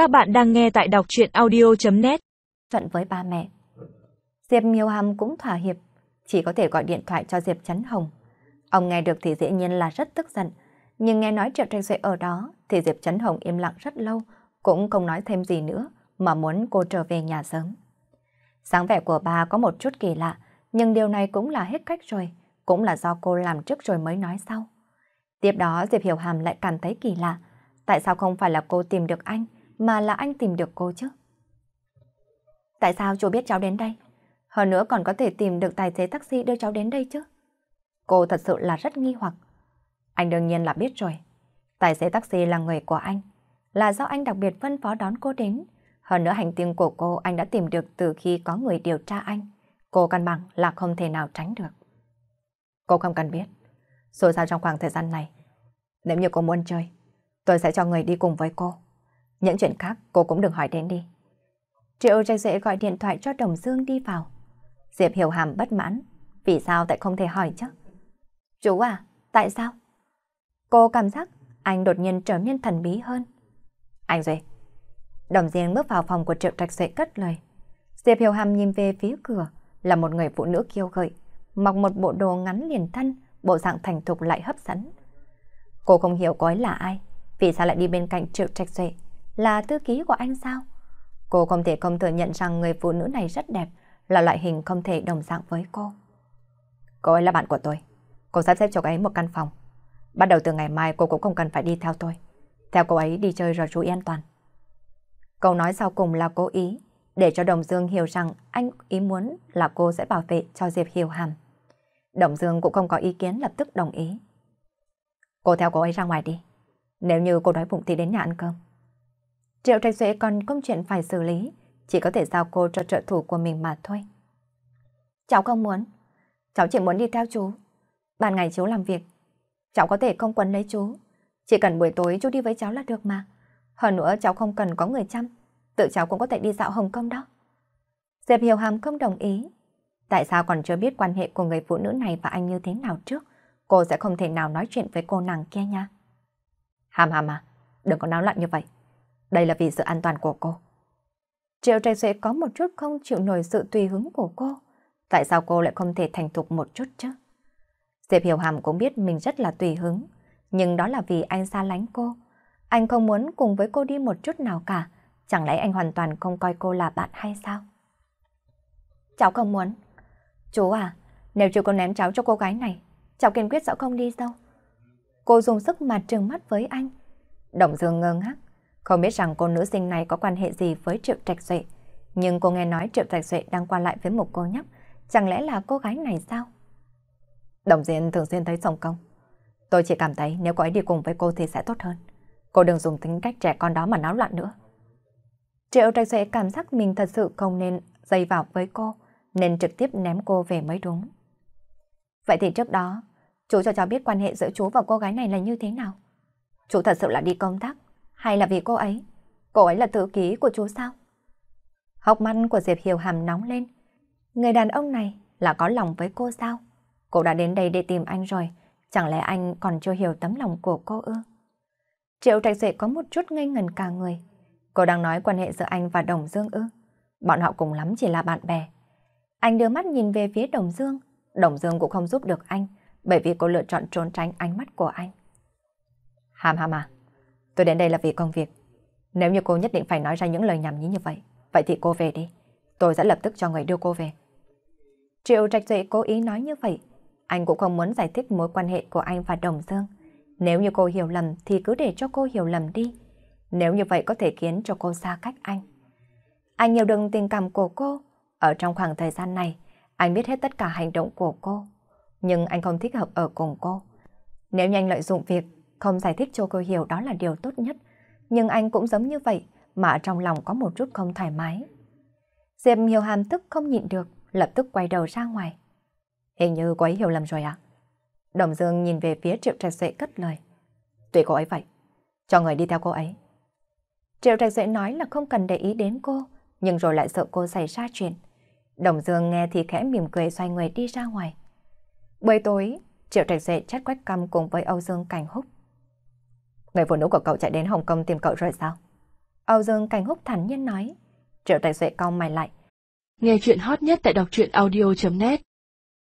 Các bạn đang nghe tại đọc chuyện audio.net Trận với ba mẹ Diệp Miêu Hàm cũng thỏa hiệp, chỉ có thể gọi điện thoại cho Diệp Trấn Hồng. Ông nghe được thì dĩ nhiên là rất tức giận, nhưng nghe nói Triệu tranh Duệ ở đó thì Diệp Trấn Hồng im lặng rất lâu, cũng không nói thêm gì nữa mà muốn cô trở về nhà sớm. Sáng vẻ của bà có một chút kỳ lạ, nhưng điều này cũng là hết cách rồi, cũng là do cô làm trước rồi mới nói sau. Tiếp đó Diệp Hiểu Hàm lại cảm thấy kỳ lạ, tại sao không phải là cô tìm được anh, mà là anh tìm được cô chứ? Tại sao chú biết cháu đến đây? Hơn nữa còn có thể tìm được tài xế taxi đưa cháu đến đây chứ? Cô thật sự là rất nghi hoặc. Anh đương nhiên là biết rồi. Tài xế taxi là người của anh. Là do anh đặc biệt phân phó đón cô đến. Hơn nữa hành tung của cô anh đã tìm được từ khi có người điều tra anh. Cô căn bằng là không thể nào tránh được. Cô không cần biết. Rồi sao trong khoảng thời gian này, nếu như cô muốn chơi, tôi sẽ cho người đi cùng với cô. Những chuyện khác cô cũng đừng hỏi đến đi. Triệu Trạch Duệ gọi điện thoại cho Đồng Dương đi vào. Diệp Hiểu Hàm bất mãn. Vì sao tại không thể hỏi chứ? Chú à, tại sao? Cô cảm giác anh đột nhiên trở nên thần bí hơn. Anh Duệ. Đồng Dương bước vào phòng của Triệu Trạch Duệ cất lời. Diệp Hiểu Hàm nhìn về phía cửa là một người phụ nữ kiêu gợi, mặc một bộ đồ ngắn liền thân, bộ dạng thành thục lại hấp dẫn. Cô không hiểu cô ấy là ai, vì sao lại đi bên cạnh Triệu Trạch Duệ, là thư ký của anh sao? Cô không thể không thừa nhận rằng người phụ nữ này rất đẹp, là loại hình không thể đồng dạng với cô. Cô ấy là bạn của tôi. Cô sắp xếp cho cô ấy một căn phòng. Bắt đầu từ ngày mai cô cũng không cần phải đi theo tôi. Theo cô ấy đi chơi rồi chú ý an toàn. Câu nói sau cùng là cố ý, để cho Đồng Dương hiểu rằng anh ý muốn là cô sẽ bảo vệ cho Diệp Hiểu Hàm. Đồng Dương cũng không có ý kiến lập tức đồng ý. Cô theo cô ấy ra ngoài đi. Nếu như cô đói bụng thì đến nhà ăn cơm. Triệu Trạch Duệ còn công chuyện phải xử lý, chỉ có thể giao cô cho trợ thủ của mình mà thôi. Cháu không muốn. Cháu chỉ muốn đi theo chú. Ban ngày chú làm việc. Cháu có thể không quấn lấy chú. Chỉ cần buổi tối chú đi với cháu là được mà. Hơn nữa cháu không cần có người chăm. Tự cháu cũng có thể đi dạo Hồng Kông đó. Diệp Hiểu Hàm không đồng ý. Tại sao còn chưa biết quan hệ của người phụ nữ này và anh như thế nào trước? Cô sẽ không thể nào nói chuyện với cô nàng kia nha. Hàm hàm à, đừng có náo loạn như vậy. Đây là vì sự an toàn của cô. Triệu Trạch Duệ có một chút không chịu nổi sự tùy hứng của cô. Tại sao cô lại không thể thành thục một chút chứ? Diệp Hiểu Hàm cũng biết mình rất là tùy hứng, nhưng đó là vì anh xa lánh cô. Anh không muốn cùng với cô đi một chút nào cả, chẳng lẽ anh hoàn toàn không coi cô là bạn hay sao? Cháu không muốn. Chú à, nếu chú có ném cháu cho cô gái này, cháu kiên quyết sẽ không đi đâu. Cô dùng sức mà trừng mắt với anh. Động Dương ngơ ngác, không biết rằng cô nữ sinh này có quan hệ gì với Triệu Trạch Duệ. Nhưng cô nghe nói Triệu Trạch Duệ đang qua lại với một cô nhóc, chẳng lẽ là cô gái này sao? Đồng Diện thường xuyên thấy sòng công. Tôi chỉ cảm thấy nếu cô ấy đi cùng với cô thì sẽ tốt hơn. Cô đừng dùng tính cách trẻ con đó mà náo loạn nữa. Triệu Trạch Duệ cảm giác mình thật sự không nên dây vào với cô, nên trực tiếp ném cô về mới đúng. Vậy thì trước đó, chú cho cháu biết quan hệ giữa chú và cô gái này là như thế nào? Chú thật sự là đi công tác, hay là vì cô ấy? Cô ấy là tự ký của chú sao? Hốc mắt của Diệp Hiểu Hàm nóng lên. Người đàn ông này là có lòng với cô sao? Cô đã đến đây để tìm anh rồi, chẳng lẽ anh còn chưa hiểu tấm lòng của cô ư? Triệu Trạch Duệ có một chút ngây ngần cả người. Cô đang nói quan hệ giữa anh và Đồng Dương ư? Bọn họ cùng lắm chỉ là bạn bè. Anh đưa mắt nhìn về phía Đồng Dương. Đồng Dương cũng không giúp được anh, bởi vì cô lựa chọn trốn tránh ánh mắt của anh. Hàm hàm à, tôi đến đây là vì công việc. Nếu như cô nhất định phải nói ra những lời nhảm nhí như vậy, vậy thì cô về đi. Tôi sẽ lập tức cho người đưa cô về. Triệu Trạch Duệ cố ý nói như vậy. Anh cũng không muốn giải thích mối quan hệ của anh và Đồng Dương. Nếu như cô hiểu lầm thì cứ để cho cô hiểu lầm đi. Nếu như vậy có thể khiến cho cô xa cách anh. Anh hiểu được tình cảm của cô. Ở trong khoảng thời gian này, anh biết hết tất cả hành động của cô. Nhưng anh không thích hợp ở cùng cô. Nếu như anh lợi dụng việc không giải thích cho cô hiểu đó là điều tốt nhất. Nhưng anh cũng giống như vậy mà trong lòng có một chút không thoải mái. Diệp hiểu hàm tức không nhịn được, lập tức quay đầu ra ngoài. Hình như cô ấy hiểu lầm rồi ạ. Đồng Dương nhìn về phía Triệu Trạch Duệ cất lời. Tùy cô ấy vậy, cho người đi theo cô ấy. Triệu Trạch Duệ nói là không cần để ý đến cô, nhưng rồi lại sợ cô xảy ra chuyện. Đồng Dương nghe thì khẽ mỉm cười xoay người đi ra ngoài. Buổi tối, Triệu Trạch Duệ chát quách căm cùng với Âu Dương Cảnh Húc. Người phụ nữ của cậu chạy đến Hồng Kông tìm cậu rồi sao? Âu Dương Cảnh Húc thản nhiên nói. Triệu tài Duệ cau mày lại. Nghe chuyện hot nhất tại đọc truyện audio.net